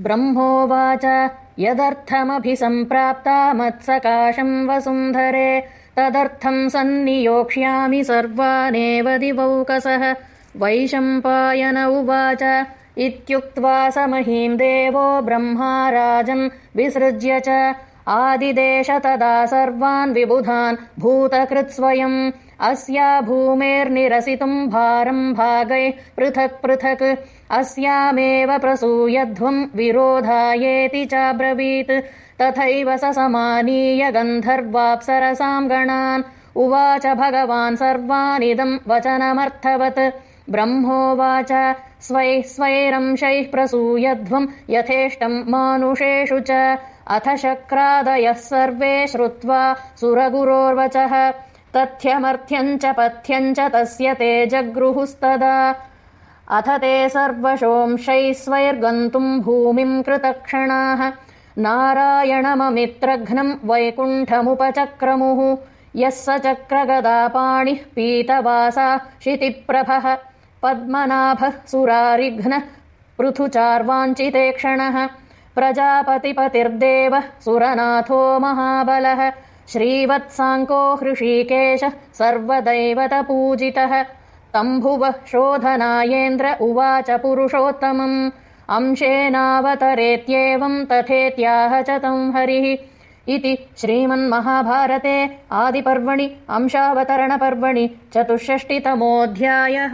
ब्रह्मोवाच। यदर्थमभिसम्प्राप्ता मत्सकाशम् वसुन्धरे तदर्थम् सन्नियोक्ष्यामि सर्वानेव दिवौकसः। वैशम्पायन उवाच। इत्युक्त्वा स महीम् देवो ब्रह्मा राजन् विसृज्य च आदिदेश तदा सर्वान् विबुधान् भूतकृत्स्वयम्। अस्या भूमेर्निरसितुम् भारम् भागैः पृथक् पृथक्। अस्यामेव प्रसूयध्वम् विरोधायेति चाब्रवीत्। तथैव स समानीय गन्धर्वाप्सरसाम् गणान्। उवाच भगवान् सर्वानिदम् वचनमर्थवत्। ब्रह्मोवाच स्वैः स्वैरंशैः प्रसूयध्वम् यथेष्टम् मानुषेषु च अथ शक्रादयः सर्वे श्रुत्वा सुरगुरोर्वचः। तथ्यमर्थ्यम् च पथ्यम् च तस्य ते जगृहुस्तदा अथ ते सर्वशोंशैः भूमिम् कृतक्षणाः। नारायणममित्रघ्नम् वैकुण्ठमुपचक्रमुः। यः स चक्रगदापाणिः पीतवासा शितिप्रभः पद्मनाभः सुरारिघ्नः पृथुचार्वाञ्चितेक्षणः प्रजापतिपतिर्देवः सुरनाथो महाबलः। श्रीवत्साङ्को हृषीकेशः सर्वदैवतपूजितः। तम्भुवः शोधनायेन्द्र उवाच पुरुषोत्तमम्। अंशेनावतरेत्येवम् तथेत्याह च तम् हरिः। इति श्रीमन्महाभारते आदिपर्वणि अंशावतरणपर्वणि चतुष्षष्टितमोऽध्यायः